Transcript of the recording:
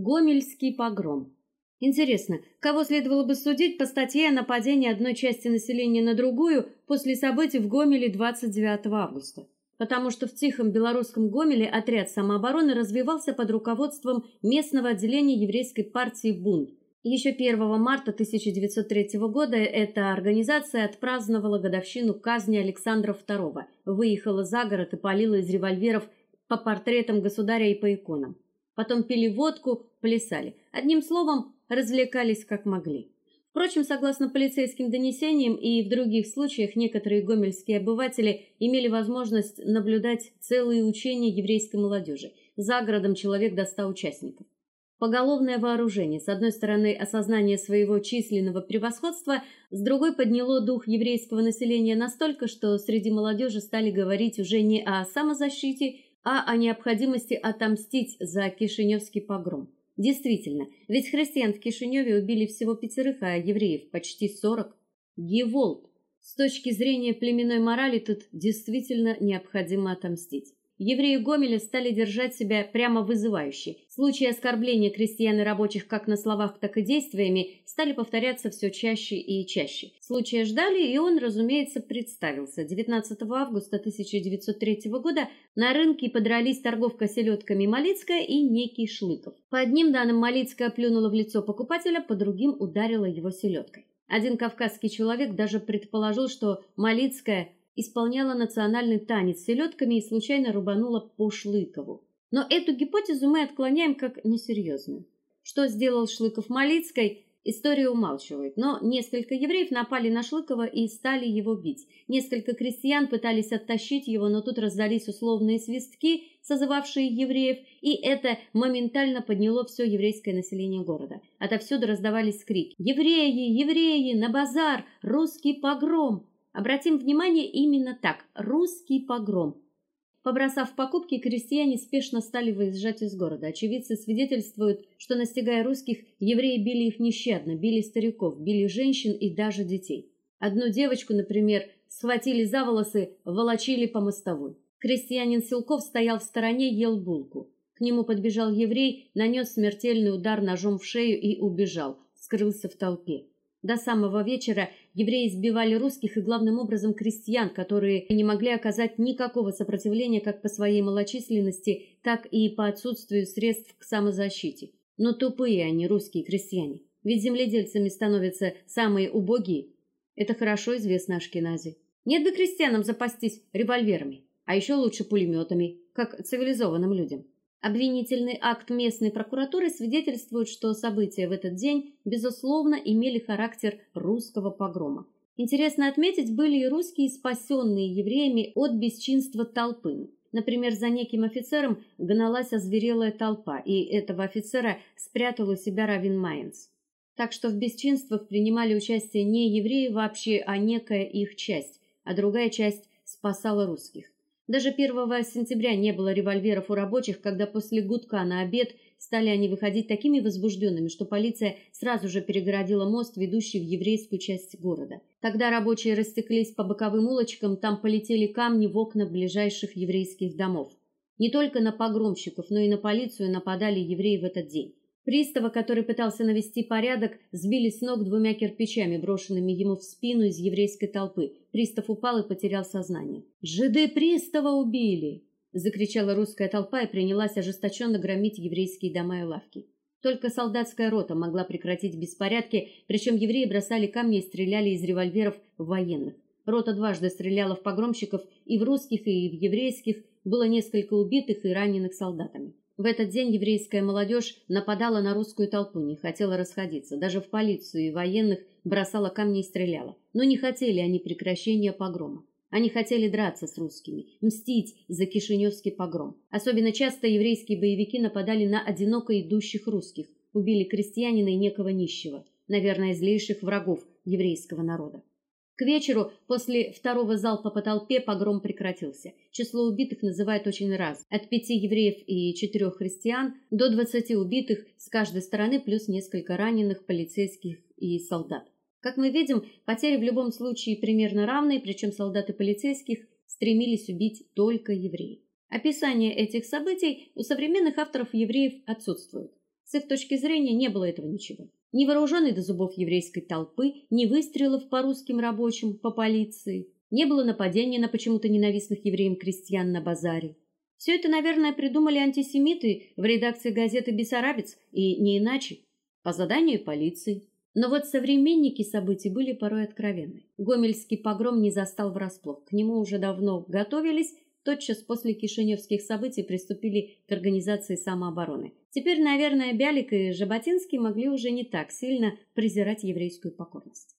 Гомельский погром. Интересно, кого следовало бы судить по статье о нападении одной части населения на другую после событий в Гомеле 29 августа? Потому что в тихом белорусском Гомеле отряд самообороны развивался под руководством местного отделения еврейской партии Бунт. Еще 1 марта 1903 года эта организация отпраздновала годовщину казни Александра II, выехала за город и палила из револьверов по портретам государя и по иконам. Потом пили водку, плясали. Одним словом, развлекались как могли. Впрочем, согласно полицейским донесениям и в других случаях некоторые гомельские обыватели имели возможность наблюдать целые учения еврейской молодежи. За городом человек до ста участников. Поголовное вооружение, с одной стороны, осознание своего численного превосходства, с другой подняло дух еврейского населения настолько, что среди молодежи стали говорить уже не о самозащите, а о необходимости отомстить за Кишиневский погром. Действительно, ведь христиан в Кишиневе убили всего пятерых, а евреев почти сорок. Геволт. С точки зрения племенной морали тут действительно необходимо отомстить. Евреи Гомеля стали держать себя прямо вызывающе. Случаи оскорбления крестьян и рабочих как на словах, так и действиями стали повторяться все чаще и чаще. Случая ждали, и он, разумеется, представился. 19 августа 1903 года на рынке подрались торговка селедками Малицкая и некий Шлыков. По одним данным Малицкая плюнула в лицо покупателя, по другим ударила его селедкой. Один кавказский человек даже предположил, что Малицкая исполняла национальный танец с селедками и случайно рубанула по Шлыкову. Но эту гипотезу мы отклоняем как несерьезную. Что сделал Шлыков Малицкой, история умалчивает, но несколько евреев напали на Шлыкова и стали его бить. Несколько крестьян пытались оттащить его, но тут раздались условные свистки, созывавшие евреев, и это моментально подняло все еврейское население города. Отовсюду раздавались крики: "Евреи, евреи, на базар, русский погром!" Обратим внимание именно так: русский погром. Побросав покупки, крестьяне спешно стали выезжать из города. Очевидцы свидетельствуют, что настигая русских, евреи били их нещадно, били стариков, били женщин и даже детей. Одну девочку, например, схватили за волосы, волочили по мостовой. Крестьянин Силков стоял в стороне, ел булку. К нему подбежал еврей, нанес смертельный удар ножом в шею и убежал, скрылся в толпе. До самого вечера евреи избивали русских и главным образом крестьян, которые не могли оказать никакого сопротивления как по своей малочисленности, так и по отсутствию средств к самозащите. Но тупые они русские крестьяне. Ведь земледельцами становятся самые убогие. Это хорошо известно Ашкенази. Нет бы крестьянам запастись револьверами, а еще лучше пулеметами, как цивилизованным людям. Обвинительный акт местной прокуратуры свидетельствует, что события в этот день безусловно имели характер русского погрома. Интересно отметить, были и русские, спасенные евреями от бесчинства толпы. Например, за неким офицером гналась озверелая толпа, и этого офицера спрятал у себя раввин Майнц. Так что в бесчинствах принимали участие не евреи вообще, а некая их часть, а другая часть спасала русских. Даже 1 сентября не было револьверов у рабочих, когда после гудка на обед стали они выходить такими возбужденными, что полиция сразу же перегородила мост, ведущий в еврейскую часть города. Тогда рабочие растеклись по боковым улочкам, там полетели камни в окна ближайших еврейских домов. Не только на погромщиков, но и на полицию нападали евреи в этот день. Пристава, который пытался навести порядок, сбили с ног двумя кирпичами, брошенными ему в спину из еврейской толпы. Пристав упал и потерял сознание. «Жиды пристава убили!» закричала русская толпа и принялась ожесточенно громить еврейские дома и лавки. Только солдатская рота могла прекратить беспорядки, причем евреи бросали камни и стреляли из револьверов в военных. Рота дважды стреляла в погромщиков, и в русских, и в еврейских было несколько убитых и раненых солдатами. В этот день еврейская молодежь нападала на русскую толпу, не хотела расходиться, даже в полицию и военных бросала камни и стреляла. Но не хотели они прекращения погрома. Они хотели драться с русскими, мстить за Кишиневский погром. Особенно часто еврейские боевики нападали на одиноко идущих русских, убили крестьянина и некого нищего, наверное, злейших врагов еврейского народа. К вечеру после второго залпа по толпе погром прекратился. Число убитых называют очень раз: от пяти евреев и четырех христиан до двадцати убитых с каждой стороны плюс несколько раненых полицейских и солдат. Как мы видим, потери в любом случае примерно равны, причем солдаты полицейских стремились убить только евреев. Описание этих событий у современных авторов евреев отсутствует. С их точки зрения не было этого ничего. Ни вооруженной до зубов еврейской толпы, ни выстрелов по русским рабочим, по полиции, не было нападения на почему-то ненавистных евреям крестьян на базаре. Все это, наверное, придумали антисемиты в редакции газеты Бессарабец и не иначе, по заданию полиции. Но вот современники событий были порой откровенны. Гомельский погром не застал врасплох. К нему уже давно готовились, тотчас после Кишиневских событий приступили к организации самообороны. Теперь, наверное, Бялик и Жаботинский могли уже не так сильно презирать еврейскую покорность.